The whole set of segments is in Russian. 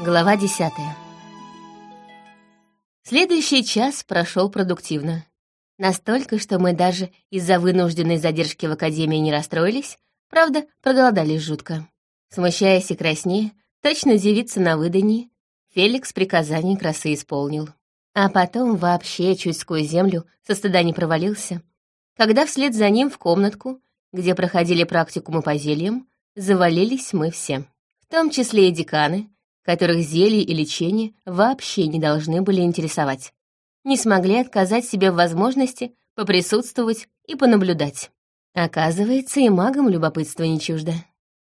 Глава десятая. Следующий час прошел продуктивно. Настолько, что мы даже из-за вынужденной задержки в академии не расстроились, правда, проголодались жутко. Смущаясь и краснея, точно девица на выдании, Феликс приказаний красы исполнил. А потом вообще чуть сквозь землю со стыда не провалился, когда вслед за ним в комнатку, где проходили практикумы по зельям, завалились мы все. В том числе и деканы, которых зелье и лечение вообще не должны были интересовать. Не смогли отказать себе в возможности поприсутствовать и понаблюдать. Оказывается, и магам любопытство не чуждо.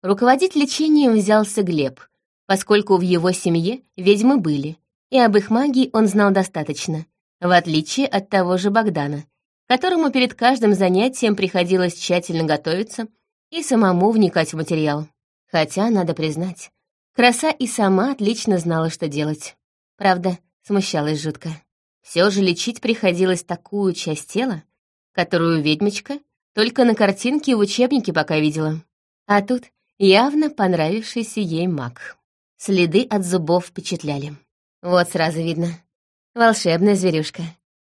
Руководить лечением взялся Глеб, поскольку в его семье ведьмы были, и об их магии он знал достаточно, в отличие от того же Богдана, которому перед каждым занятием приходилось тщательно готовиться и самому вникать в материал. Хотя, надо признать, краса и сама отлично знала, что делать. Правда, смущалась жутко. Все же лечить приходилось такую часть тела, которую ведьмочка только на картинке в учебнике пока видела. А тут явно понравившийся ей маг. Следы от зубов впечатляли. Вот сразу видно. Волшебная зверюшка.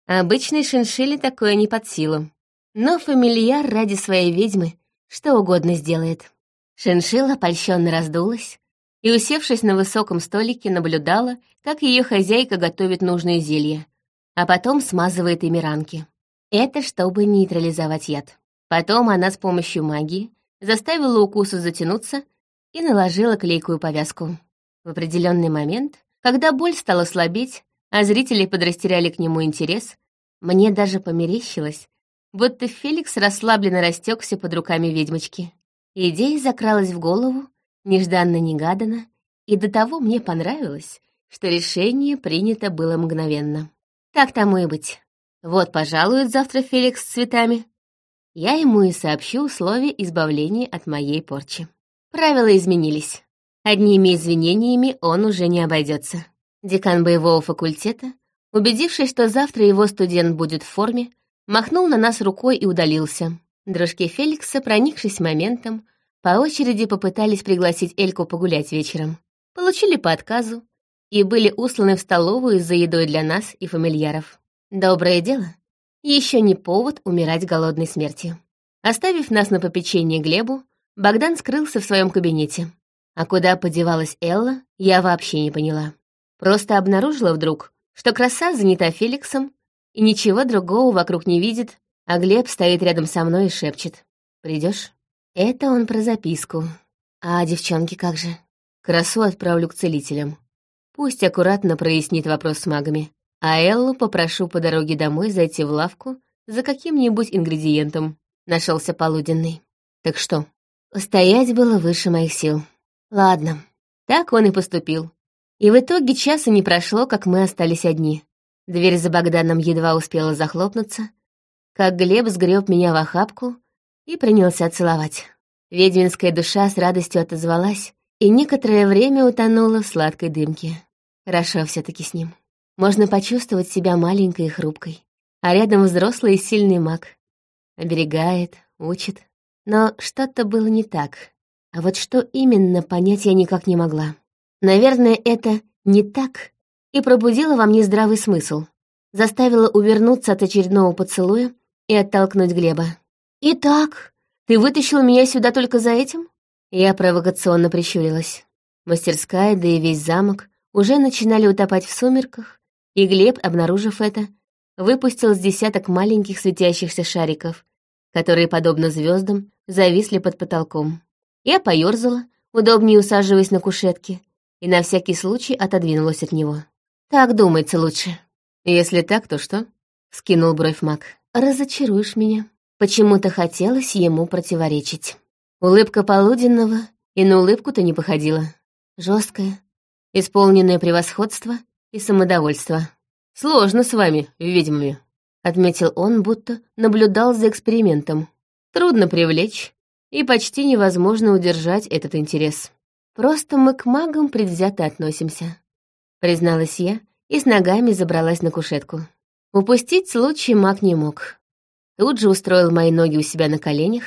Обычной шиншилле такое не под силу. Но фамильяр ради своей ведьмы что угодно сделает. Шиншилла польщенно раздулась и, усевшись на высоком столике, наблюдала, как ее хозяйка готовит нужные зелья, а потом смазывает ими ранки. Это чтобы нейтрализовать яд. Потом она с помощью магии заставила укусу затянуться и наложила клейкую повязку. В определенный момент, когда боль стала слабеть, а зрители подрастеряли к нему интерес, мне даже померещилось, будто Феликс расслабленно растекся под руками ведьмочки. Идея закралась в голову, нежданно-негаданно, и до того мне понравилось, что решение принято было мгновенно. Так тому и быть. Вот пожалует завтра Феликс с цветами. Я ему и сообщу условия избавления от моей порчи. Правила изменились. Одними извинениями он уже не обойдется. Декан боевого факультета, убедившись, что завтра его студент будет в форме, махнул на нас рукой и удалился. Дружки Феликса, проникшись моментом, по очереди попытались пригласить Эльку погулять вечером. Получили по отказу и были усланы в столовую за едой для нас и фамильяров. Доброе дело. Еще не повод умирать голодной смертью. Оставив нас на попечение Глебу, Богдан скрылся в своем кабинете. А куда подевалась Элла, я вообще не поняла. Просто обнаружила вдруг, что краса занята Феликсом, и ничего другого вокруг не видит, а Глеб стоит рядом со мной и шепчет. Придешь? Это он про записку. А девчонки как же? Красу отправлю к целителям. Пусть аккуратно прояснит вопрос с магами. А Эллу попрошу по дороге домой зайти в лавку за каким-нибудь ингредиентом. Нашелся полуденный. Так что? Устоять было выше моих сил. Ладно, так он и поступил. И в итоге часа не прошло, как мы остались одни. Дверь за Богданом едва успела захлопнуться, как Глеб сгреб меня в охапку и принялся целовать. Ведьминская душа с радостью отозвалась и некоторое время утонула в сладкой дымке. Хорошо все таки с ним. Можно почувствовать себя маленькой и хрупкой. А рядом взрослый и сильный маг. Оберегает, учит. Но что-то было не так. А вот что именно, понять я никак не могла. Наверное, это «не так» и пробудило во мне здравый смысл. Заставило увернуться от очередного поцелуя и оттолкнуть Глеба. «Итак, ты вытащил меня сюда только за этим?» Я провокационно прищурилась. Мастерская, да и весь замок уже начинали утопать в сумерках, и Глеб, обнаружив это, выпустил с десяток маленьких светящихся шариков, которые, подобно звездам, зависли под потолком. Я поёрзала, удобнее усаживаясь на кушетке, и на всякий случай отодвинулась от него. «Так думается лучше». «Если так, то что?» — скинул бровь маг. «Разочаруешь меня». Почему-то хотелось ему противоречить. Улыбка полуденного и на улыбку-то не походила. Жесткая, исполненное превосходство и самодовольство. «Сложно с вами, ведьмами», — отметил он, будто наблюдал за экспериментом. «Трудно привлечь, и почти невозможно удержать этот интерес. Просто мы к магам предвзято относимся», — призналась я и с ногами забралась на кушетку. Упустить случай маг не мог. Тут же устроил мои ноги у себя на коленях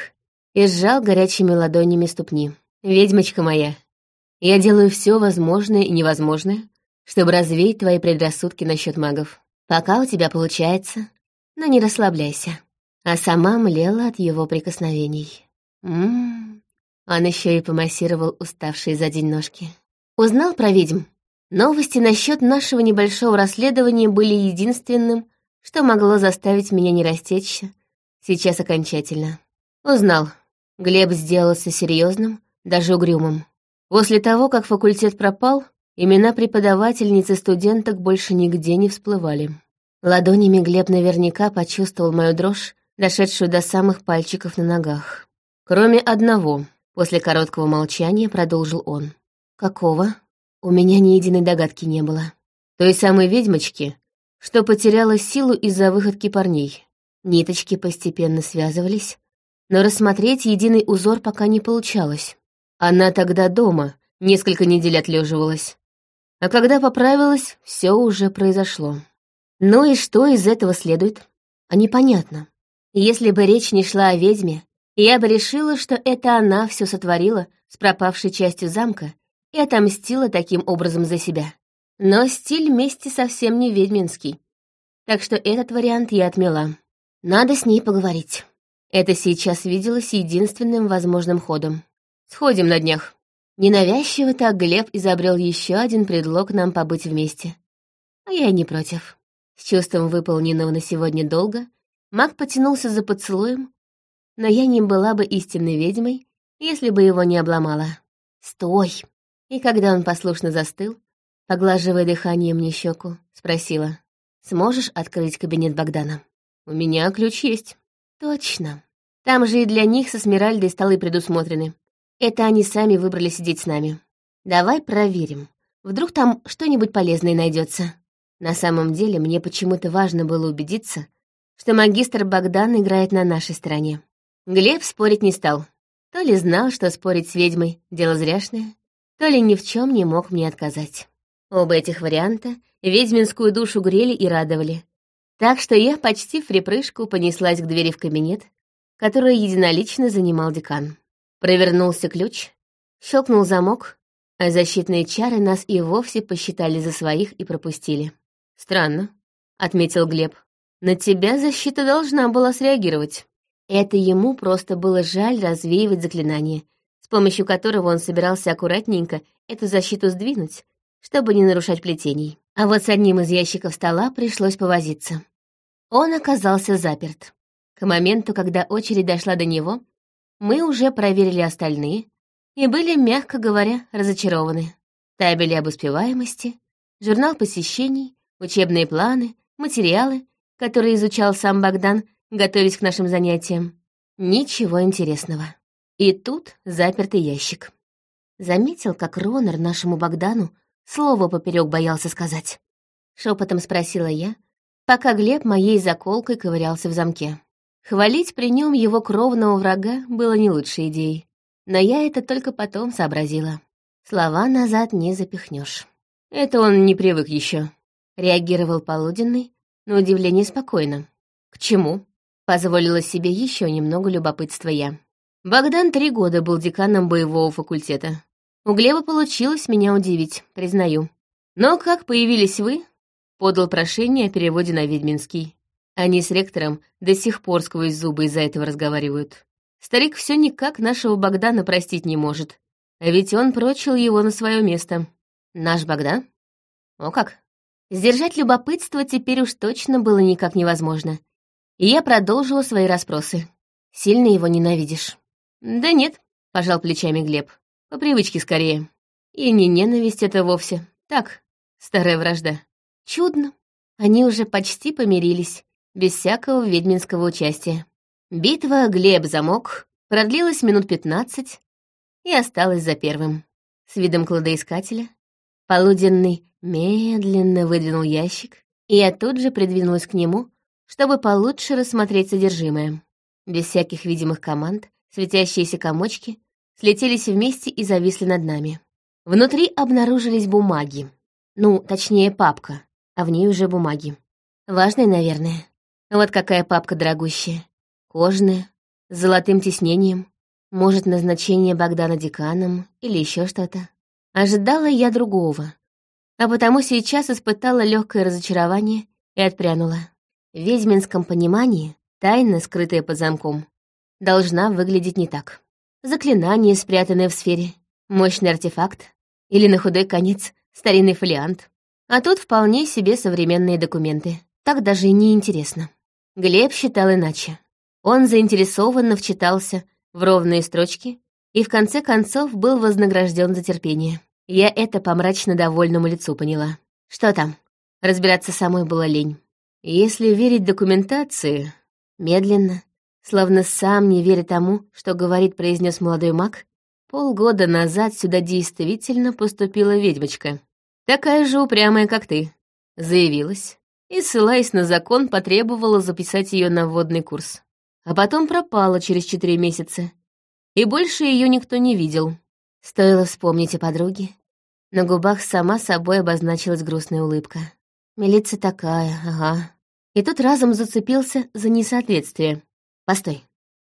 и сжал горячими ладонями ступни. «Ведьмочка моя, Я делаю все возможное и невозможное, чтобы развеять твои предрассудки насчет магов. Пока у тебя получается, но не расслабляйся. А сама млела от его прикосновений. Ммм, он еще и помассировал уставшие за день ножки. Узнал про ведьм. Новости насчет нашего небольшого расследования были единственным, что могло заставить меня не растечься, сейчас окончательно. Узнал. Глеб сделался серьезным, даже угрюмым. После того, как факультет пропал, имена преподавательниц и студенток больше нигде не всплывали. Ладонями Глеб наверняка почувствовал мою дрожь, дошедшую до самых пальчиков на ногах. Кроме одного, после короткого молчания продолжил он. «Какого?» У меня ни единой догадки не было. Той самой ведьмочки, что потеряла силу из-за выходки парней. Ниточки постепенно связывались, но рассмотреть единый узор пока не получалось. Она тогда дома, несколько недель отлеживалась. А когда поправилась, все уже произошло. Ну и что из этого следует? А непонятно. Если бы речь не шла о ведьме, я бы решила, что это она все сотворила с пропавшей частью замка и отомстила таким образом за себя. Но стиль мести совсем не ведьминский. Так что этот вариант я отмела. Надо с ней поговорить. Это сейчас виделось единственным возможным ходом. Сходим на днях. Ненавязчиво так Глеб изобрел еще один предлог нам побыть вместе. А я не против. С чувством выполненного на сегодня долга маг потянулся за поцелуем, но я не была бы истинной ведьмой, если бы его не обломала. «Стой!» И когда он послушно застыл, Поглаживая дыхание мне щеку, спросила. «Сможешь открыть кабинет Богдана?» «У меня ключ есть». «Точно. Там же и для них со Смиральдой столы предусмотрены. Это они сами выбрали сидеть с нами. Давай проверим. Вдруг там что-нибудь полезное найдется. На самом деле мне почему-то важно было убедиться, что магистр Богдан играет на нашей стороне. Глеб спорить не стал. То ли знал, что спорить с ведьмой — дело зряшное, то ли ни в чем не мог мне отказать. Оба этих варианта ведьминскую душу грели и радовали. Так что я почти в припрыжку понеслась к двери в кабинет, который единолично занимал декан. Провернулся ключ, щелкнул замок, а защитные чары нас и вовсе посчитали за своих и пропустили. «Странно», — отметил Глеб. «На тебя защита должна была среагировать». Это ему просто было жаль развеивать заклинание, с помощью которого он собирался аккуратненько эту защиту сдвинуть, чтобы не нарушать плетений. А вот с одним из ящиков стола пришлось повозиться. Он оказался заперт. К моменту, когда очередь дошла до него, мы уже проверили остальные и были, мягко говоря, разочарованы. Табели об успеваемости, журнал посещений, учебные планы, материалы, которые изучал сам Богдан, готовясь к нашим занятиям. Ничего интересного. И тут запертый ящик. Заметил, как Ронар нашему Богдану Слово поперек боялся сказать. Шепотом спросила я, пока Глеб моей заколкой ковырялся в замке. Хвалить при нем его кровного врага было не лучшей идеей. Но я это только потом сообразила. Слова назад не запихнешь. Это он не привык еще. Реагировал полуденный, на удивление спокойно. К чему? Позволила себе еще немного любопытства я. Богдан три года был деканом боевого факультета. У Глеба получилось меня удивить, признаю. Но как появились вы, подал прошение о переводе на ведьминский. Они с ректором до сих пор сквозь зубы из-за этого разговаривают. Старик все никак нашего Богдана простить не может. А ведь он прочил его на свое место. Наш Богдан? О как! Сдержать любопытство теперь уж точно было никак невозможно. И я продолжила свои расспросы. Сильно его ненавидишь? Да нет, пожал плечами Глеб. По привычке скорее. И не ненависть это вовсе. Так, старая вражда. Чудно. Они уже почти помирились, без всякого ведьминского участия. Битва Глеб-замок продлилась минут пятнадцать и осталась за первым. С видом кладоискателя полуденный медленно выдвинул ящик, и я тут же придвинулась к нему, чтобы получше рассмотреть содержимое. Без всяких видимых команд светящиеся комочки слетелись вместе и зависли над нами. Внутри обнаружились бумаги. Ну, точнее, папка, а в ней уже бумаги. Важные, наверное. Вот какая папка дорогущая. Кожаная, с золотым тиснением. Может, назначение Богдана деканом или еще что-то. Ожидала я другого, а потому сейчас испытала легкое разочарование и отпрянула. В ведьминском понимании тайна, скрытая под замком, должна выглядеть не так. Заклинание, спрятанное в сфере, мощный артефакт или, на худой конец, старинный фолиант. А тут вполне себе современные документы. Так даже и не. Глеб считал иначе. Он заинтересованно вчитался в ровные строчки и в конце концов был вознагражден за терпение. Я это по мрачно довольному лицу поняла. Что там? Разбираться самой было лень. Если верить документации, медленно, словно сам не веря тому, что говорит, произнес молодой маг, полгода назад сюда действительно поступила ведьмочка. Такая же упрямая, как ты. Заявилась и, ссылаясь на закон, потребовала записать ее на вводный курс. А потом пропала через четыре месяца. И больше ее никто не видел. Стоило вспомнить о подруге. На губах сама собой обозначилась грустная улыбка. Милиция такая, ага. И тут разом зацепился за несоответствие. Постой,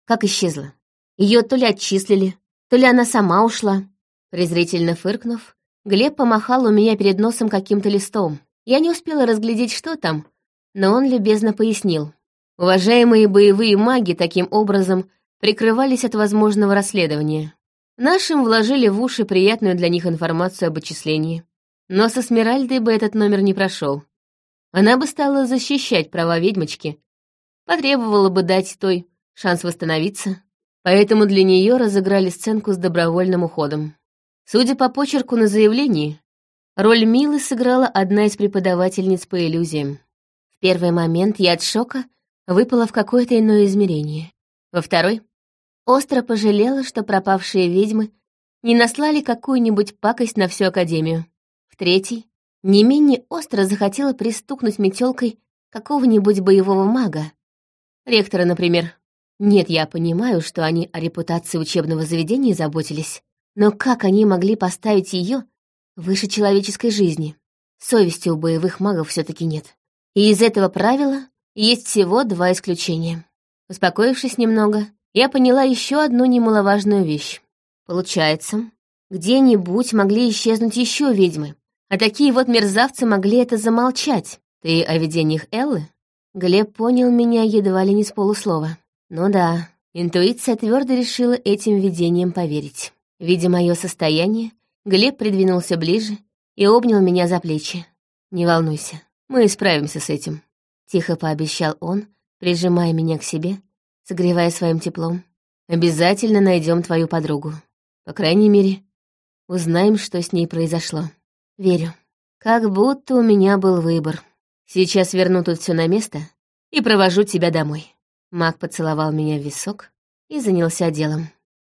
как исчезла? Ее то ли отчислили, то ли она сама ушла. Презрительно фыркнув, Глеб помахал у меня перед носом каким-то листом. Я не успела разглядеть, что там, но он любезно пояснил. Уважаемые боевые маги таким образом прикрывались от возможного расследования. Нашим вложили в уши приятную для них информацию об отчислении. Но со Смиральдой бы этот номер не прошел. Она бы стала защищать права ведьмочки, потребовала бы дать той шанс восстановиться, поэтому для нее разыграли сценку с добровольным уходом. Судя по почерку на заявлении, роль Милы сыграла одна из преподавательниц по иллюзиям. В первый момент я от шока выпала в какое-то иное измерение. Во второй Остро пожалела, что пропавшие ведьмы не наслали какую-нибудь пакость на всю Академию. В третий не менее остро захотела пристукнуть метелкой какого-нибудь боевого мага. Ректора, например. Нет, я понимаю, что они о репутации учебного заведения заботились, но как они могли поставить ее выше человеческой жизни? Совести у боевых магов все таки нет. И из этого правила есть всего два исключения. Успокоившись немного, я поняла еще одну немаловажную вещь. Получается, где-нибудь могли исчезнуть еще ведьмы, а такие вот мерзавцы могли это замолчать. Ты о видениях Эллы? Глеб понял меня едва ли не с полуслова. Ну да, интуиция твердо решила этим видениям поверить. Видя мое состояние, Глеб придвинулся ближе и обнял меня за плечи. «Не волнуйся, мы справимся с этим», — тихо пообещал он, прижимая меня к себе согревая своим теплом. Обязательно найдем твою подругу. По крайней мере, узнаем, что с ней произошло. Верю. Как будто у меня был выбор. Сейчас верну тут все на место и провожу тебя домой. Маг поцеловал меня в висок и занялся делом.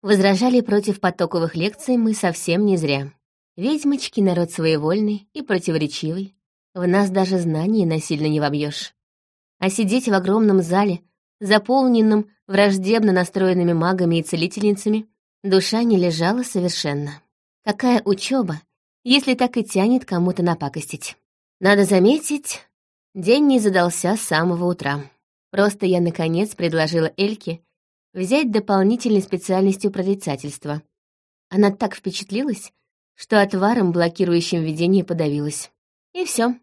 Возражали против потоковых лекций мы совсем не зря. Ведьмочки — народ своевольный и противоречивый. В нас даже знаний насильно не вобьешь. А сидеть в огромном зале заполненном враждебно настроенными магами и целительницами, душа не лежала совершенно. Какая учеба, если так и тянет кому-то напакостить? Надо заметить, день не задался с самого утра. Просто я, наконец, предложила Эльке взять дополнительной специальностью прорицательства. Она так впечатлилась, что отваром, блокирующим видение, подавилась. И все.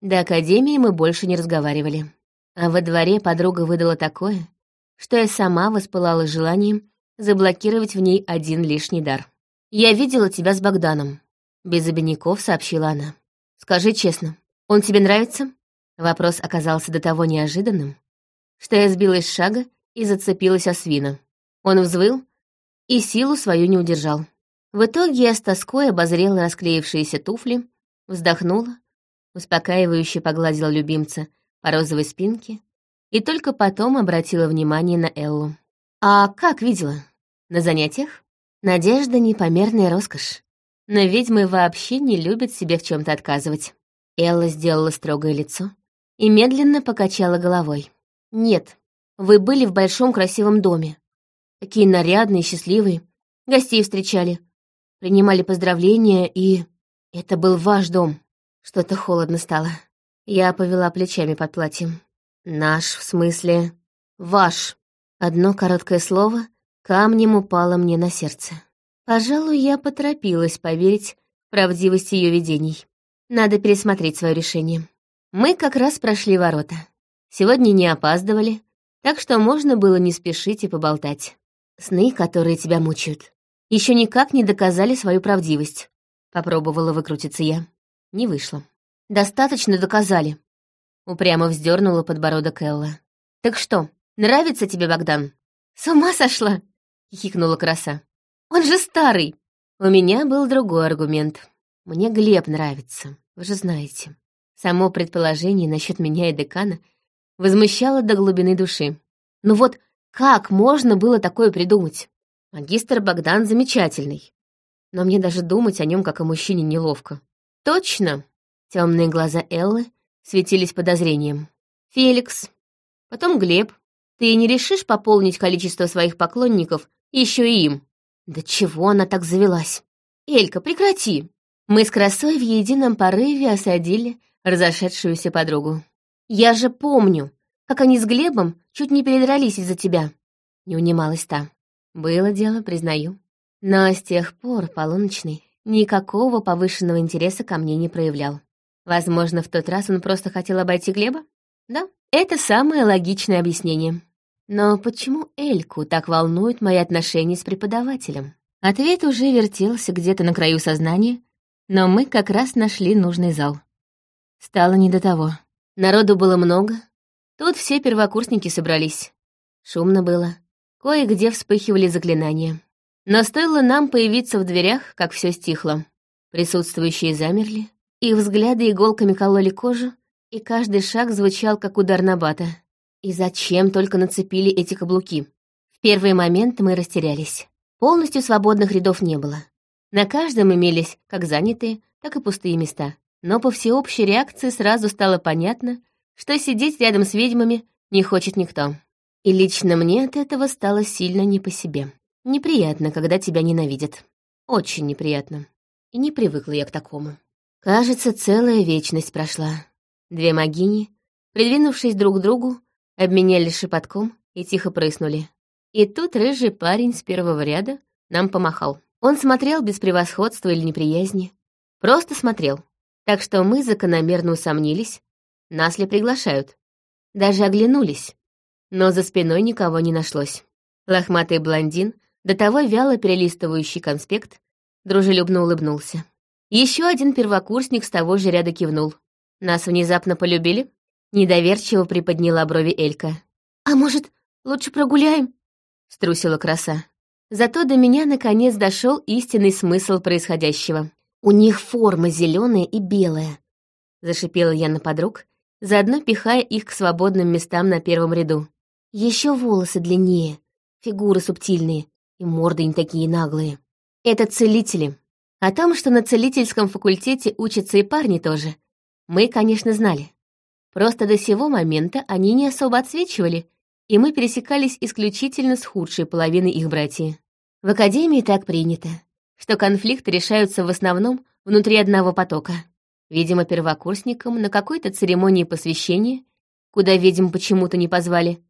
До академии мы больше не разговаривали. А во дворе подруга выдала такое, что я сама воспылала желанием заблокировать в ней один лишний дар. «Я видела тебя с Богданом», — без обиняков сообщила она. «Скажи честно, он тебе нравится?» Вопрос оказался до того неожиданным, что я сбилась с шага и зацепилась о свина. Он взвыл и силу свою не удержал. В итоге я с тоской обозрела расклеившиеся туфли, вздохнула, успокаивающе погладила любимца по розовой спинке и только потом обратила внимание на Эллу. «А как видела? На занятиях? Надежда — непомерная роскошь. Но ведьмы вообще не любят себе в чем то отказывать». Элла сделала строгое лицо и медленно покачала головой. «Нет, вы были в большом красивом доме. Такие нарядные, счастливые. Гостей встречали, принимали поздравления, и... Это был ваш дом. Что-то холодно стало. Я повела плечами под платьем. «Наш, в смысле, ваш». Одно короткое слово камнем упало мне на сердце. Пожалуй, я поторопилась поверить правдивость ее видений. Надо пересмотреть свое решение. Мы как раз прошли ворота. Сегодня не опаздывали, так что можно было не спешить и поболтать. Сны, которые тебя мучают, еще никак не доказали свою правдивость. Попробовала выкрутиться я. Не вышло. Достаточно доказали. Упрямо вздернула подбородок Элла. Так что, нравится тебе Богдан? С ума сошла? Хихикнула краса. Он же старый. У меня был другой аргумент. Мне Глеб нравится, вы же знаете. Само предположение насчет меня и декана возмущало до глубины души. Ну вот как можно было такое придумать? Магистр Богдан замечательный. Но мне даже думать о нем как о мужчине неловко. Точно. Темные глаза Эллы светились подозрением. Феликс. Потом Глеб. Ты не решишь пополнить количество своих поклонников еще и им? Да чего она так завелась? Элька, прекрати. Мы с красой в едином порыве осадили разошедшуюся подругу. Я же помню, как они с Глебом чуть не передрались из-за тебя. Не унималась та. Было дело, признаю. Но с тех пор полуночный никакого повышенного интереса ко мне не проявлял. Возможно, в тот раз он просто хотел обойти Глеба? Да, это самое логичное объяснение. Но почему Эльку так волнуют мои отношения с преподавателем? Ответ уже вертелся где-то на краю сознания, но мы как раз нашли нужный зал. Стало не до того. Народу было много. Тут все первокурсники собрались. Шумно было. Кое-где вспыхивали заклинания. Но стоило нам появиться в дверях, как все стихло. Присутствующие замерли, их взгляды иголками кололи кожу, и каждый шаг звучал, как удар на бата. И зачем только нацепили эти каблуки? В первый момент мы растерялись. Полностью свободных рядов не было. На каждом имелись как занятые, так и пустые места. Но по всеобщей реакции сразу стало понятно, что сидеть рядом с ведьмами не хочет никто. И лично мне от этого стало сильно не по себе. Неприятно, когда тебя ненавидят. Очень неприятно. И не привыкла я к такому. Кажется, целая вечность прошла. Две могини, придвинувшись друг к другу, обменялись шепотком и тихо прыснули. И тут рыжий парень с первого ряда нам помахал. Он смотрел без превосходства или неприязни. Просто смотрел. Так что мы закономерно усомнились, нас ли приглашают. Даже оглянулись. Но за спиной никого не нашлось. Лохматый блондин, до того вяло перелистывающий конспект, дружелюбно улыбнулся. Еще один первокурсник с того же ряда кивнул. Нас внезапно полюбили? Недоверчиво приподняла брови Элька. «А может, лучше прогуляем?» — струсила краса. Зато до меня наконец дошел истинный смысл происходящего. «У них форма зеленая и белая», — зашипела я на подруг, заодно пихая их к свободным местам на первом ряду. Еще волосы длиннее, фигуры субтильные и морды не такие наглые. Это целители. О том, что на целительском факультете учатся и парни тоже, мы, конечно, знали. Просто до сего момента они не особо отсвечивали, и мы пересекались исключительно с худшей половиной их братьев. В академии так принято, что конфликты решаются в основном внутри одного потока. Видимо, первокурсникам на какой-то церемонии посвящения, куда ведьм почему-то не позвали,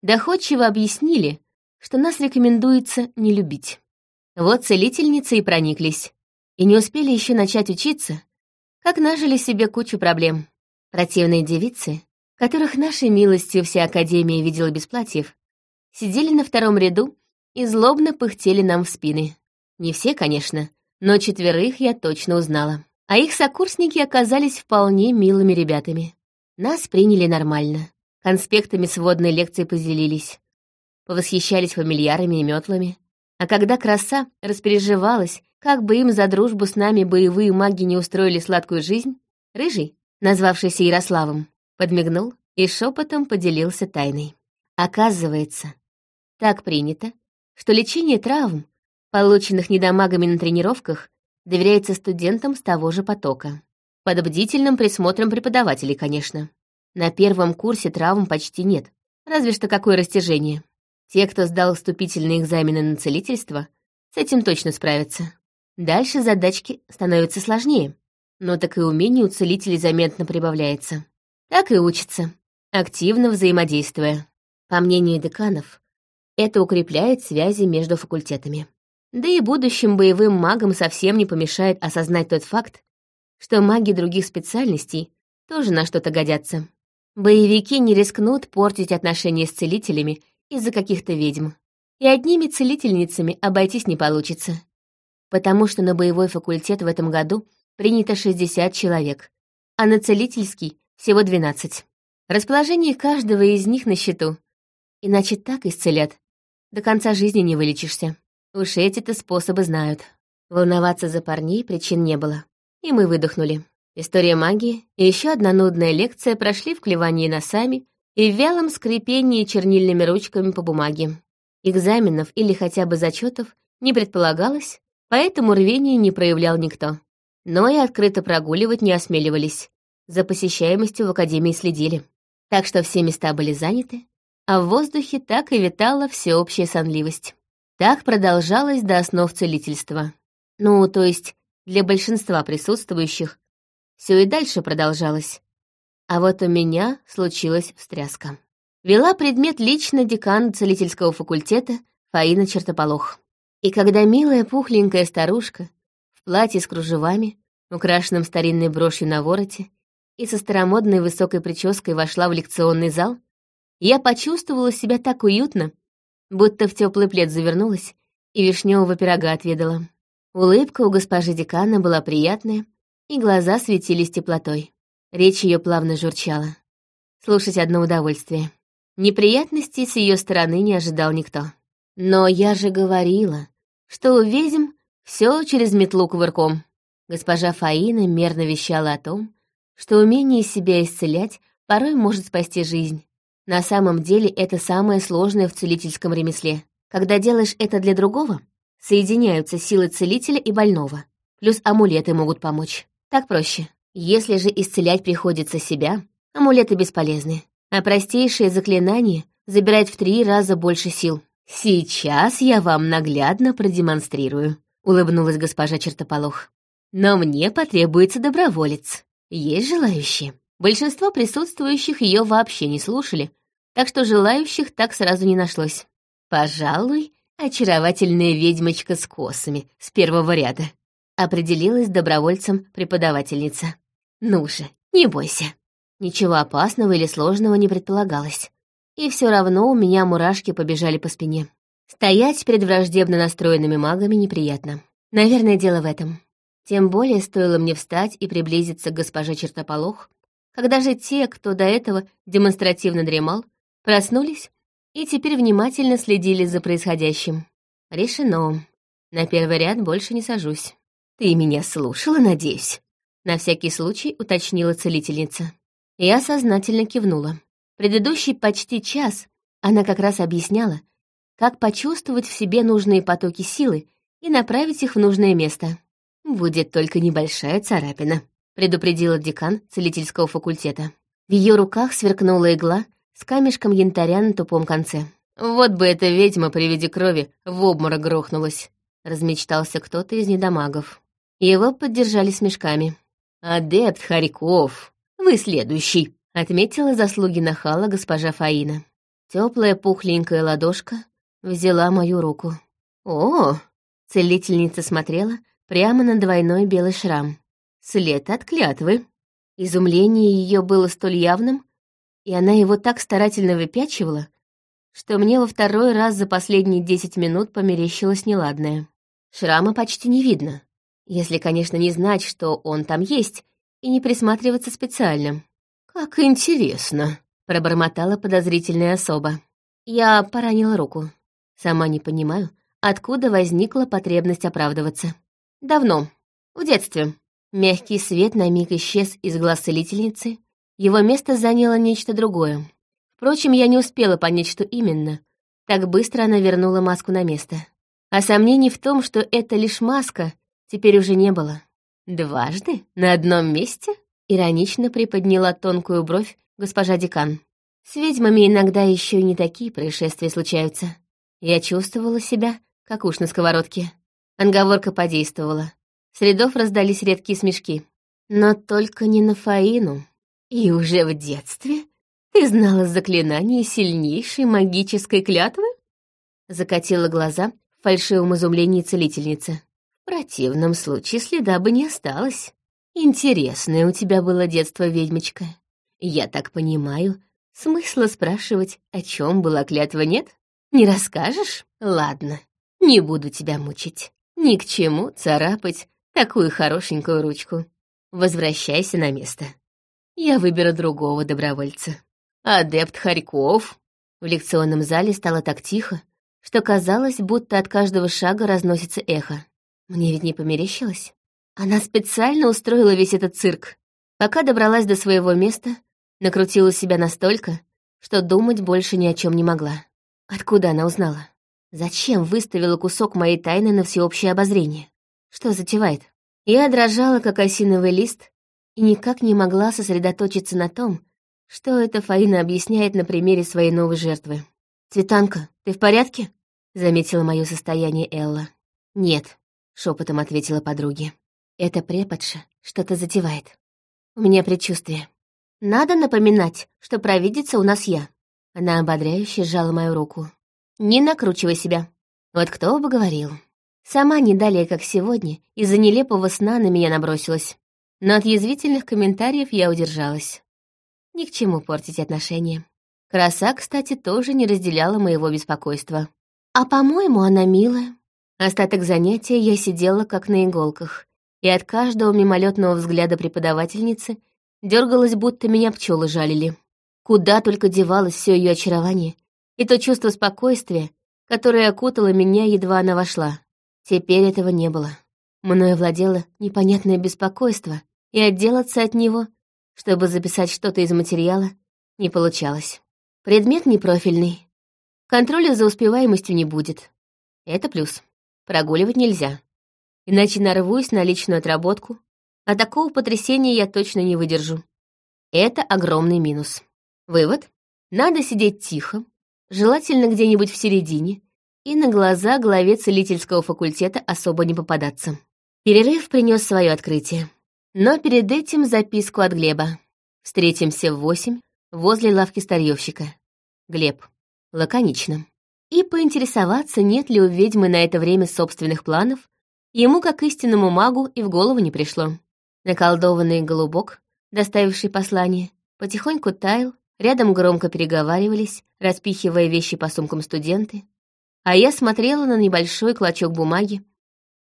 доходчиво объяснили, что нас рекомендуется не любить. Вот целительницы и прониклись и не успели еще начать учиться, как нажили себе кучу проблем. Противные девицы, которых нашей милостью вся Академия видела без платьев, сидели на втором ряду и злобно пыхтели нам в спины. Не все, конечно, но четверых я точно узнала. А их сокурсники оказались вполне милыми ребятами. Нас приняли нормально. Конспектами сводной лекции поделились. Повосхищались фамильярами и метлами. А когда краса распереживалась как бы им за дружбу с нами боевые маги не устроили сладкую жизнь, Рыжий, назвавшийся Ярославом, подмигнул и шепотом поделился тайной. Оказывается, так принято, что лечение травм, полученных недомагами на тренировках, доверяется студентам с того же потока. Под бдительным присмотром преподавателей, конечно. На первом курсе травм почти нет, разве что какое растяжение. Те, кто сдал вступительные экзамены на целительство, с этим точно справятся. Дальше задачки становятся сложнее, но так и умение у целителей заметно прибавляется. Так и учатся, активно взаимодействуя. По мнению деканов, это укрепляет связи между факультетами. Да и будущим боевым магам совсем не помешает осознать тот факт, что маги других специальностей тоже на что-то годятся. Боевики не рискнут портить отношения с целителями из-за каких-то ведьм. И одними целительницами обойтись не получится. Потому что на боевой факультет в этом году принято 60 человек, а на целительский всего 12. Расположение каждого из них на счету. Иначе так исцелят. До конца жизни не вылечишься. Уж эти-то способы знают. Волноваться за парней причин не было. И мы выдохнули. История магии и еще одна нудная лекция прошли в клевании носами и в вялом скрипении чернильными ручками по бумаге. Экзаменов или хотя бы зачетов не предполагалось, поэтому рвения не проявлял никто. Но и открыто прогуливать не осмеливались. За посещаемостью в академии следили. Так что все места были заняты, а в воздухе так и витала всеобщая сонливость. Так продолжалось до основ целительства. Ну, то есть для большинства присутствующих все и дальше продолжалось. А вот у меня случилась встряска. Вела предмет лично декан целительского факультета Фаина Чертополох. И когда милая пухленькая старушка в платье с кружевами, украшенном старинной брошью на вороте, и со старомодной высокой прической вошла в лекционный зал, я почувствовала себя так уютно, будто в теплый плед завернулась и вишневого пирога отведала. Улыбка у госпожи декана была приятная, и глаза светились теплотой. Речь ее плавно журчала. Слушать одно удовольствие. Неприятностей с ее стороны не ожидал никто. Но я же говорила, что у ведьм все через метлу кувырком. Госпожа Фаина мерно вещала о том, что умение себя исцелять порой может спасти жизнь. На самом деле это самое сложное в целительском ремесле. Когда делаешь это для другого, соединяются силы целителя и больного. Плюс амулеты могут помочь. Так проще. Если же исцелять приходится себя, амулеты бесполезны. А простейшее заклинание забирает в три раза больше сил. «Сейчас я вам наглядно продемонстрирую», — улыбнулась госпожа Чертополох. «Но мне потребуется доброволец. Есть желающие?» Большинство присутствующих ее вообще не слушали, так что желающих так сразу не нашлось. Пожалуй, очаровательная ведьмочка с косами с первого ряда. Определилась добровольцем преподавательница. Ну же, не бойся. Ничего опасного или сложного не предполагалось. И все равно у меня мурашки побежали по спине. Стоять перед враждебно настроенными магами неприятно. Наверное, дело в этом. Тем более стоило мне встать и приблизиться к госпоже Чертополох, когда же те, кто до этого демонстративно дремал, Проснулись и теперь внимательно следили за происходящим. Решено. На первый ряд больше не сажусь. Ты меня слушала, надеюсь? На всякий случай уточнила целительница. Я сознательно кивнула. Предыдущий почти час она как раз объясняла, как почувствовать в себе нужные потоки силы и направить их в нужное место. «Будет только небольшая царапина», — предупредила декан целительского факультета. В ее руках сверкнула игла с камешком янтаря на тупом конце. «Вот бы эта ведьма при виде крови в обморок грохнулась», — размечтался кто-то из недомагов. Его поддержали смешками. «Адепт Харьков, вы следующий», — отметила заслуги нахала госпожа Фаина. Теплая пухленькая ладошка взяла мою руку. «О!» — целительница смотрела прямо на двойной белый шрам. След от клятвы. Изумление ее было столь явным, и она его так старательно выпячивала, что мне во второй раз за последние десять минут померещилось неладное. Шрама почти не видно, если, конечно, не знать, что он там есть, и не присматриваться специально. «Как интересно», — пробормотала подозрительная особа. Я поранила руку. Сама не понимаю, откуда возникла потребность оправдываться. Давно, в детстве. Мягкий свет на миг исчез из глаз целительницы, его место заняло нечто другое. Впрочем, я не успела понять, что именно. Так быстро она вернула маску на место. А сомнений в том, что это лишь маска, теперь уже не было. «Дважды? На одном месте?» Иронично приподняла тонкую бровь госпожа декан. «С ведьмами иногда еще и не такие происшествия случаются. Я чувствовала себя, как уж на сковородке. Анговорка подействовала. С рядов раздались редкие смешки. Но только не на Фаину. «И уже в детстве ты знала заклинание сильнейшей магической клятвы?» Закатила глаза в фальшивом изумлении целительница. В противном случае следа бы не осталось. Интересное у тебя было детство, ведьмочка. Я так понимаю, смысла спрашивать, о чем была клятва, нет? Не расскажешь? Ладно, не буду тебя мучить. Ни к чему царапать такую хорошенькую ручку. Возвращайся на место. Я выберу другого добровольца. Адепт Харьков. В лекционном зале стало так тихо, что казалось, будто от каждого шага разносится эхо. Мне ведь не померещилось. Она специально устроила весь этот цирк. Пока добралась до своего места, накрутила себя настолько, что думать больше ни о чем не могла. Откуда она узнала? Зачем выставила кусок моей тайны на всеобщее обозрение? Что затевает? Я дрожала, как осиновый лист, и никак не могла сосредоточиться на том, что эта Фаина объясняет на примере своей новой жертвы. «Цветанка, ты в порядке?» — заметила мое состояние Элла. «Нет», — шепотом ответила подруге. «Это преподша что-то затевает. У меня предчувствие. Надо напоминать, что провидица у нас я». Она ободряюще сжала мою руку. «Не накручивай себя. Вот кто бы говорил». Сама не далее, как сегодня, из-за нелепого сна на меня набросилась. Но от язвительных комментариев я удержалась. Ни к чему портить отношения. Краса, кстати, тоже не разделяла моего беспокойства. А, по-моему, она милая. Остаток занятия я сидела как на иголках, и от каждого мимолетного взгляда преподавательницы дергалась, будто меня пчелы жалили. Куда только девалось все ее очарование, и то чувство спокойствия, которое окутало меня, едва она вошла. Теперь этого не было. Мною владело непонятное беспокойство, и отделаться от него, чтобы записать что-то из материала, не получалось. Предмет непрофильный. Контроля за успеваемостью не будет. Это плюс. Прогуливать нельзя. Иначе нарвусь на личную отработку, а такого потрясения я точно не выдержу. Это огромный минус. Вывод. Надо сидеть тихо, желательно где-нибудь в середине, и на глаза главе целительского факультета особо не попадаться. Перерыв принес свое открытие. Но перед этим записку от Глеба. Встретимся в восемь возле лавки старьевщика. Глеб. Лаконично. И поинтересоваться, нет ли у ведьмы на это время собственных планов, ему, как истинному магу, и в голову не пришло. Наколдованный голубок, доставивший послание, потихоньку таял, рядом громко переговаривались, распихивая вещи по сумкам студенты, а я смотрела на небольшой клочок бумаги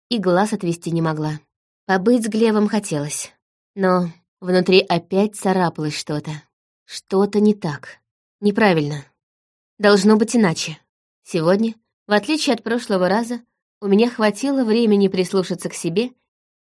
и глаз отвести не могла. Побыть с Глебом хотелось, но внутри опять царапалось что-то. Что-то не так. Неправильно. Должно быть иначе. Сегодня, в отличие от прошлого раза, у меня хватило времени прислушаться к себе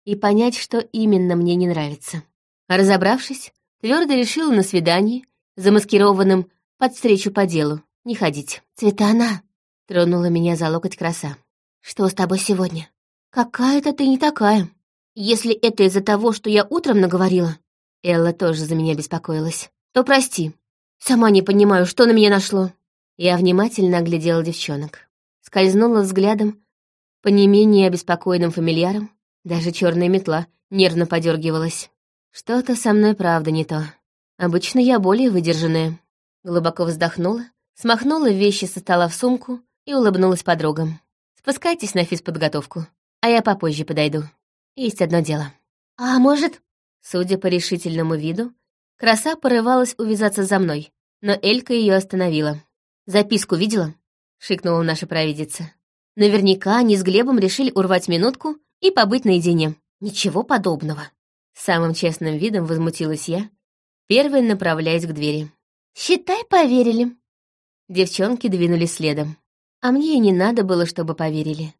и понять, что именно мне не нравится. разобравшись, твердо решила на свидании, замаскированным под встречу по делу, не ходить. «Цветана!» Тронула меня за локоть краса. «Что с тобой сегодня? Какая-то ты не такая. Если это из-за того, что я утром наговорила...» Элла тоже за меня беспокоилась. «То прости. Сама не понимаю, что на меня нашло». Я внимательно оглядела девчонок. Скользнула взглядом по не менее обеспокоенным фамильярам. Даже черная метла нервно подергивалась. Что-то со мной правда не то. Обычно я более выдержанная. Глубоко вздохнула, смахнула вещи со стола в сумку и улыбнулась подругам. «Спускайтесь на физподготовку, а я попозже подойду. Есть одно дело». «А может...» Судя по решительному виду, краса порывалась увязаться за мной, но Элька ее остановила. «Записку видела?» — шикнула наша провидица. «Наверняка они с Глебом решили урвать минутку и побыть наедине. Ничего подобного». Самым честным видом возмутилась я, первой направляясь к двери. «Считай, поверили». Девчонки двинулись следом. А мне и не надо было, чтобы поверили.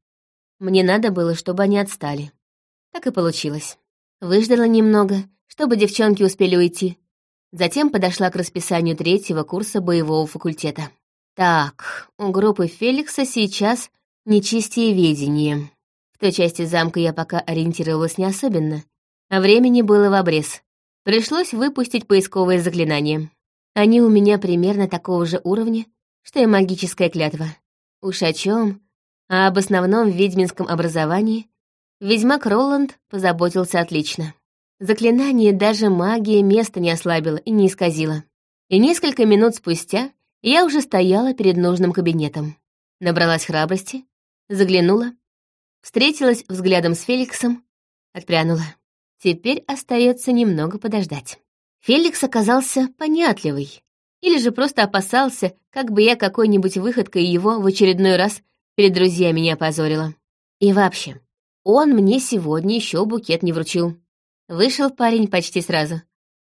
Мне надо было, чтобы они отстали. Так и получилось. Выждала немного, чтобы девчонки успели уйти. Затем подошла к расписанию третьего курса боевого факультета. Так, у группы Феликса сейчас нечистие ведение. В той части замка я пока ориентировалась не особенно, а времени было в обрез. Пришлось выпустить поисковое заклинание. Они у меня примерно такого же уровня, что и магическая клятва. Уж о чем, а об основном ведьминском образовании ведьмак Роланд позаботился отлично. Заклинание даже магия места не ослабила и не исказила. И несколько минут спустя я уже стояла перед нужным кабинетом. Набралась храбрости, заглянула, встретилась взглядом с Феликсом, отпрянула. Теперь остается немного подождать. Феликс оказался понятливый, или же просто опасался, как бы я какой-нибудь выходкой его в очередной раз перед друзьями не опозорила. И вообще, он мне сегодня еще букет не вручил. Вышел парень почти сразу.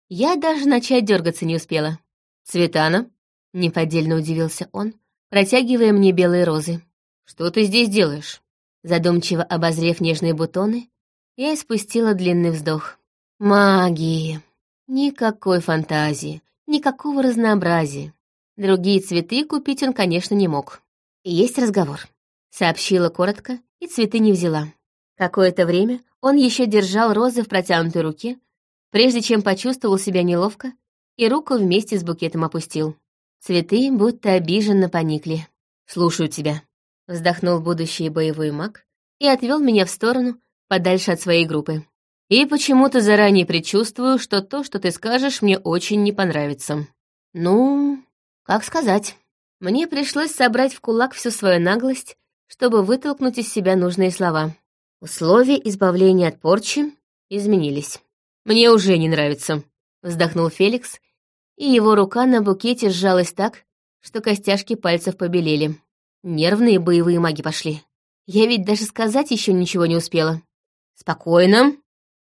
Я даже начать дергаться не успела. «Цветана?» — неподдельно удивился он, протягивая мне белые розы. «Что ты здесь делаешь?» Задумчиво обозрев нежные бутоны, я испустила длинный вздох. «Магии! Никакой фантазии, никакого разнообразия. Другие цветы купить он, конечно, не мог. «Есть разговор», — сообщила коротко, и цветы не взяла. Какое-то время он еще держал розы в протянутой руке, прежде чем почувствовал себя неловко и руку вместе с букетом опустил. Цветы будто обиженно поникли. «Слушаю тебя», — вздохнул будущий боевой маг и отвел меня в сторону, подальше от своей группы. «И почему-то заранее предчувствую, что то, что ты скажешь, мне очень не понравится». «Ну, как сказать?» Мне пришлось собрать в кулак всю свою наглость, чтобы вытолкнуть из себя нужные слова. Условия избавления от порчи изменились. «Мне уже не нравится», — вздохнул Феликс и его рука на букете сжалась так, что костяшки пальцев побелели. Нервные боевые маги пошли. Я ведь даже сказать еще ничего не успела. «Спокойно», —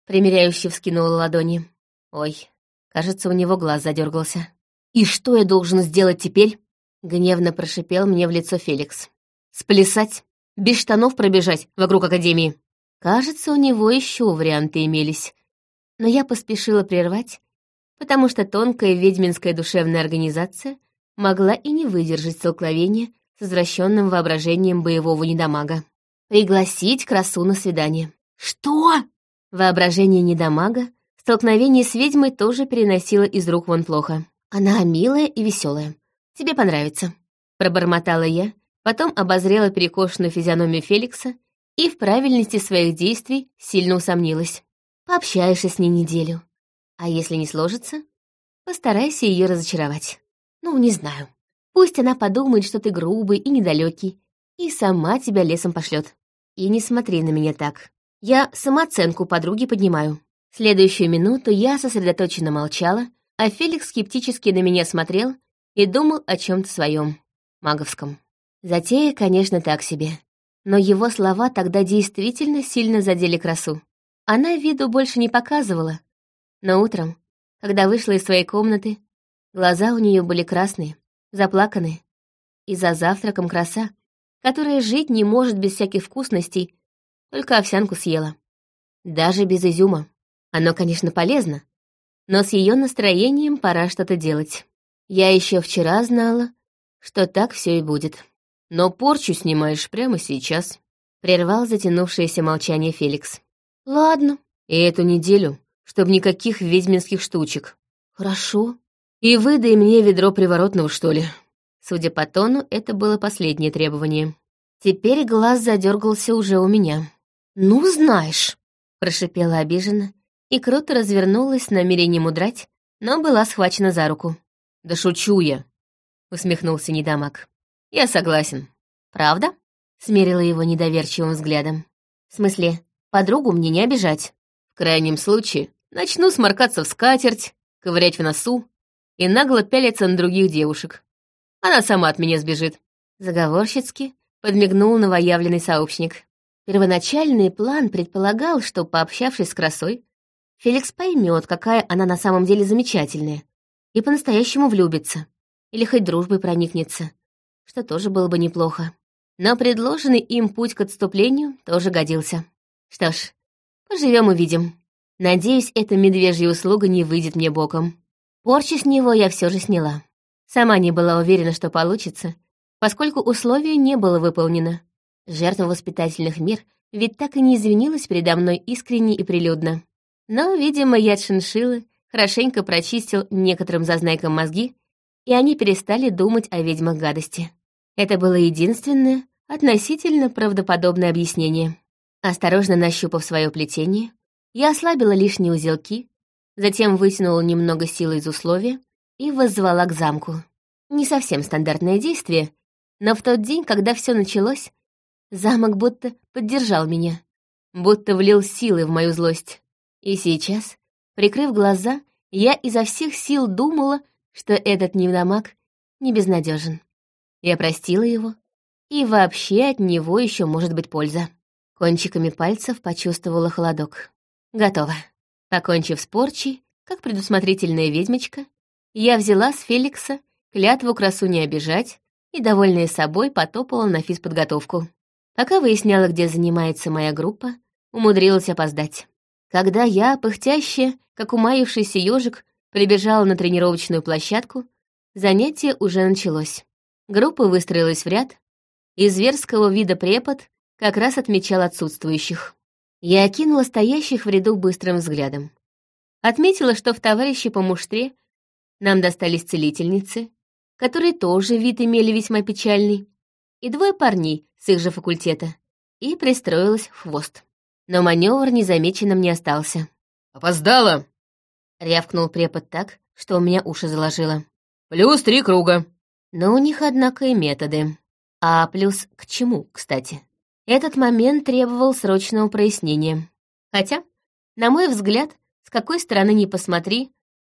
примеряющий вскинула ладони. «Ой, кажется, у него глаз задергался. «И что я должен сделать теперь?» — гневно прошипел мне в лицо Феликс. «Сплясать? Без штанов пробежать вокруг Академии?» Кажется, у него еще варианты имелись. Но я поспешила прервать потому что тонкая ведьминская душевная организация могла и не выдержать столкновения с извращенным воображением боевого недомага. Пригласить красу на свидание. Что? Воображение недомага столкновение с ведьмой тоже переносило из рук вон плохо. Она милая и веселая. Тебе понравится. Пробормотала я, потом обозрела перекошенную физиономию Феликса и в правильности своих действий сильно усомнилась. Пообщаешься с ней неделю. А если не сложится, постарайся ее разочаровать. Ну, не знаю. Пусть она подумает, что ты грубый и недалекий, и сама тебя лесом пошлет. И не смотри на меня так. Я самооценку подруги поднимаю. Следующую минуту я сосредоточенно молчала, а Феликс скептически на меня смотрел и думал о чем-то своем, маговском. Затея, конечно, так себе. Но его слова тогда действительно сильно задели красу. Она виду больше не показывала, но утром, когда вышла из своей комнаты, глаза у нее были красные, заплаканные. И за завтраком краса, которая жить не может без всяких вкусностей, только овсянку съела. Даже без изюма. Оно, конечно, полезно, но с ее настроением пора что-то делать. Я еще вчера знала, что так все и будет. Но порчу снимаешь прямо сейчас. Прервал затянувшееся молчание Феликс. Ладно. И эту неделю чтобы никаких ведьминских штучек. Хорошо. И выдай мне ведро приворотного, что ли. Судя по тону, это было последнее требование. Теперь глаз задергался уже у меня. «Ну, знаешь», — прошипела обиженно, и круто развернулась с намерением удрать, но была схвачена за руку. «Да шучу я», — усмехнулся недомаг. «Я согласен». «Правда?» — смерила его недоверчивым взглядом. «В смысле, подругу мне не обижать?» «В крайнем случае, Начну сморкаться в скатерть, ковырять в носу и нагло пялиться на других девушек. Она сама от меня сбежит. Заговорщицки подмигнул новоявленный сообщник. Первоначальный план предполагал, что, пообщавшись с красой, Феликс поймет, какая она на самом деле замечательная, и по-настоящему влюбится, или хоть дружбой проникнется, что тоже было бы неплохо. Но предложенный им путь к отступлению тоже годился. Что ж, поживем увидим. Надеюсь, эта медвежья услуга не выйдет мне боком. Порчу с него я все же сняла. Сама не была уверена, что получится, поскольку условие не было выполнено. Жертва воспитательных мер ведь так и не извинилась передо мной искренне и прилюдно. Но, видимо, яд шиншиллы хорошенько прочистил некоторым зазнайкам мозги, и они перестали думать о ведьмах гадости. Это было единственное, относительно правдоподобное объяснение. Осторожно нащупав свое плетение, я ослабила лишние узелки, затем вытянула немного силы из условия и воззвала к замку. Не совсем стандартное действие, но в тот день, когда все началось, Замок будто поддержал меня, будто влил силы в мою злость. И сейчас, прикрыв глаза, я изо всех сил думала, что этот невдомаг не безнадежен. Я простила его, и вообще от него еще может быть польза. Кончиками пальцев почувствовала холодок. Готово. Покончив с порчей, как предусмотрительная ведьмочка, я взяла с Феликса клятву красу не обижать и, довольная собой, потопала на физподготовку. Пока выясняла, где занимается моя группа, умудрилась опоздать. Когда я, пыхтящая, как умаившийся ежик, прибежала на тренировочную площадку, занятие уже началось. Группа выстроилась в ряд, и зверского вида препод как раз отмечал отсутствующих. Я окинула стоящих в ряду быстрым взглядом. Отметила, что в товарище по муштре нам достались целительницы, которые тоже вид имели весьма печальный, и двое парней с их же факультета, и пристроилась в хвост. Но маневр незамеченным не остался. «Опоздала!» — рявкнул препод так, что у меня уши заложило. «Плюс три круга». Но у них, однако, и методы. А плюс к чему, кстати? Этот момент требовал срочного прояснения. Хотя, на мой взгляд, с какой стороны ни посмотри,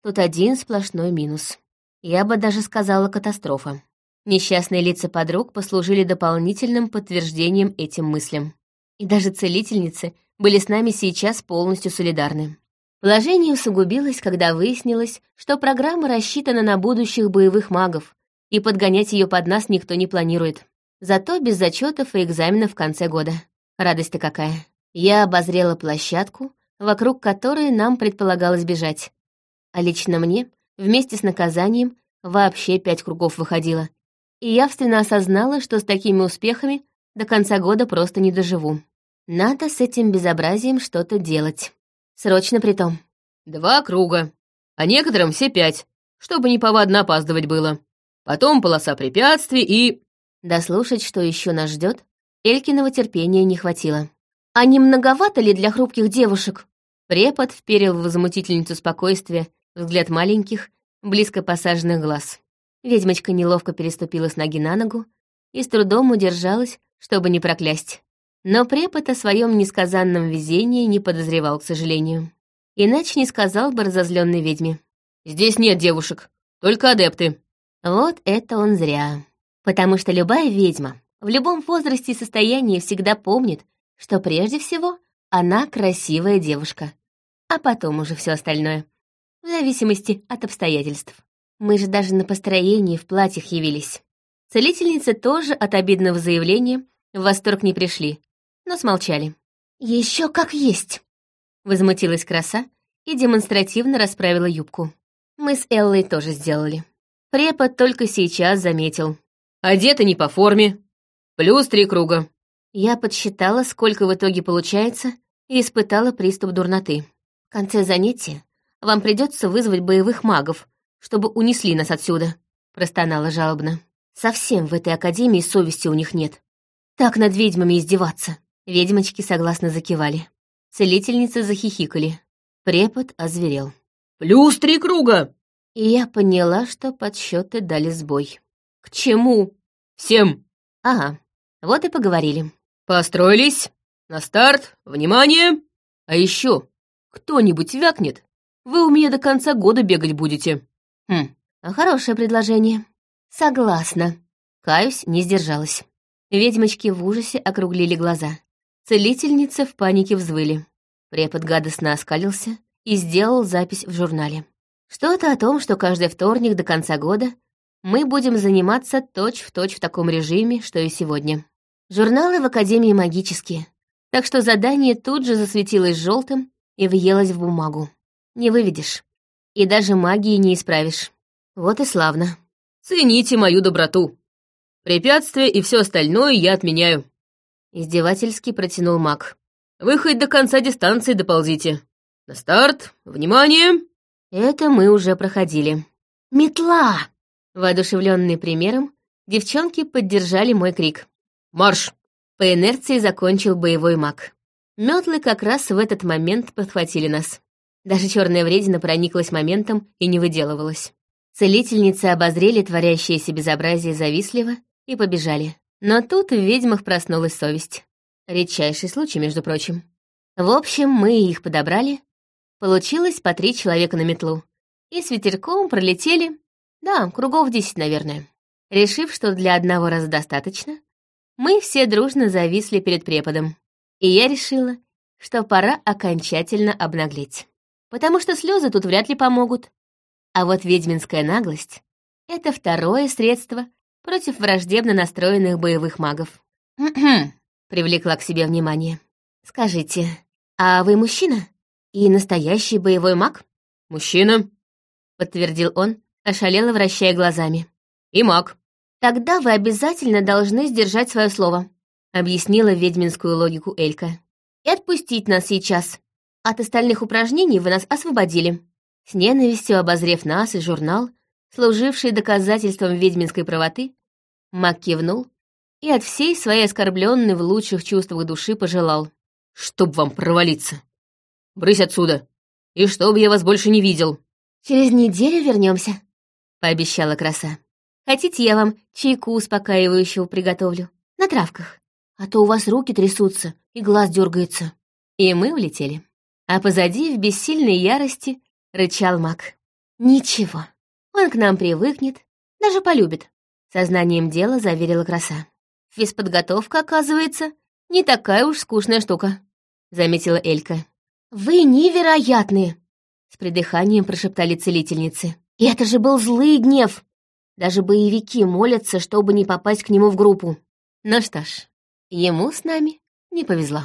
тут один сплошной минус. Я бы даже сказала катастрофа. Несчастные лица подруг послужили дополнительным подтверждением этим мыслям. И даже целительницы были с нами сейчас полностью солидарны. Положение усугубилось, когда выяснилось, что программа рассчитана на будущих боевых магов, и подгонять ее под нас никто не планирует. Зато без зачетов и экзаменов в конце года. Радость-то какая. Я обозрела площадку, вокруг которой нам предполагалось бежать. А лично мне, вместе с наказанием, вообще пять кругов выходило. И явственно осознала, что с такими успехами до конца года просто не доживу. Надо с этим безобразием что-то делать. Срочно притом. Два круга, а некоторым все пять, чтобы неповадно опаздывать было. Потом полоса препятствий и... Дослушать, что еще нас ждет, Элькиного терпения не хватило. «А не многовато ли для хрупких девушек?» Препод вперил в возмутительницу спокойствия взгляд маленьких, близко посаженных глаз. Ведьмочка неловко переступила с ноги на ногу и с трудом удержалась, чтобы не проклясть. Но препод о своем несказанном везении не подозревал, к сожалению. Иначе не сказал бы разозленной ведьме. «Здесь нет девушек, только адепты». Вот это он зря. Потому что любая ведьма в любом возрасте и состоянии всегда помнит, что прежде всего она красивая девушка, а потом уже все остальное, в зависимости от обстоятельств. Мы же даже на построении в платьях явились. Целительницы тоже от обидного заявления в восторг не пришли, но смолчали. Еще как есть!» Возмутилась краса и демонстративно расправила юбку. Мы с Эллой тоже сделали. Препод только сейчас заметил. Одеты не по форме. Плюс три круга. Я подсчитала, сколько в итоге получается, и испытала приступ дурноты. В конце занятия вам придется вызвать боевых магов, чтобы унесли нас отсюда, простонала жалобно. Совсем в этой академии совести у них нет. Так над ведьмами издеваться. Ведьмочки согласно закивали. Целительницы захихикали. Препод озверел. «Плюс три круга!» И я поняла, что подсчеты дали сбой. «К чему?» «Всем!» «Ага, вот и поговорили». «Построились! На старт! Внимание! А еще кто-нибудь вякнет, вы у меня до конца года бегать будете». «Хм, хорошее предложение». «Согласна». Каюсь, не сдержалась. Ведьмочки в ужасе округлили глаза. Целительницы в панике взвыли. Препод гадостно оскалился и сделал запись в журнале. Что-то о том, что каждый вторник до конца года мы будем заниматься точь-в-точь точь в таком режиме, что и сегодня. Журналы в Академии магические, так что задание тут же засветилось желтым и въелось в бумагу. Не выведешь. И даже магии не исправишь. Вот и славно. «Цените мою доброту. Препятствия и все остальное я отменяю». Издевательски протянул маг. «Вы хоть до конца дистанции доползите. На старт, внимание!» Это мы уже проходили. «Метла!» Воодушевленные примером, девчонки поддержали мой крик. «Марш!» По инерции закончил боевой маг. Метлы как раз в этот момент подхватили нас. Даже черная вредина прониклась моментом и не выделывалась. Целительницы обозрели творящееся безобразие завистливо и побежали. Но тут в ведьмах проснулась совесть. Редчайший случай, между прочим. В общем, мы их подобрали. Получилось по три человека на метлу. И с ветерком пролетели, да, кругов десять, наверное. Решив, что для одного раза достаточно, мы все дружно зависли перед преподом. И я решила, что пора окончательно обнаглеть. Потому что слезы тут вряд ли помогут. А вот ведьминская наглость — это второе средство против враждебно настроенных боевых магов. привлекла к себе внимание. «Скажите, а вы мужчина? И настоящий боевой маг?» «Мужчина», — подтвердил он, ошалело вращая глазами. «И маг». «Тогда вы обязательно должны сдержать свое слово», — объяснила ведьминскую логику Элька. «И отпустить нас сейчас. От остальных упражнений вы нас освободили». С ненавистью обозрев нас и журнал, служивший доказательством ведьминской правоты, маг кивнул и от всей своей оскорбленной в лучших чувствах души пожелал. «Чтоб вам провалиться! Брысь отсюда! И чтоб я вас больше не видел!» «Через неделю вернемся, пообещала краса. «Хотите, я вам чайку успокаивающего приготовлю? На травках. А то у вас руки трясутся и глаз дергается». И мы улетели. А позади в бессильной ярости рычал маг. «Ничего, он к нам привыкнет, даже полюбит», — сознанием дела заверила краса. Физподготовка, оказывается, не такая уж скучная штука», — заметила Элька. «Вы невероятные!» — с придыханием прошептали целительницы. «И это же был злый гнев! Даже боевики молятся, чтобы не попасть к нему в группу. Ну что ж, ему с нами не повезло».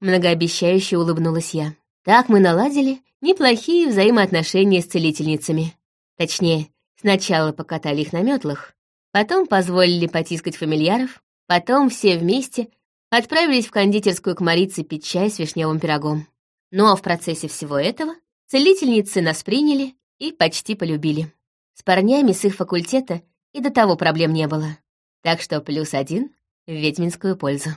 Многообещающе улыбнулась я. Так мы наладили неплохие взаимоотношения с целительницами. Точнее, сначала покатали их на метлах, потом позволили потискать фамильяров, Потом все вместе отправились в кондитерскую к Марице пить чай с вишневым пирогом. Ну а в процессе всего этого целительницы нас приняли и почти полюбили. С парнями с их факультета и до того проблем не было. Так что плюс один в ведьминскую пользу.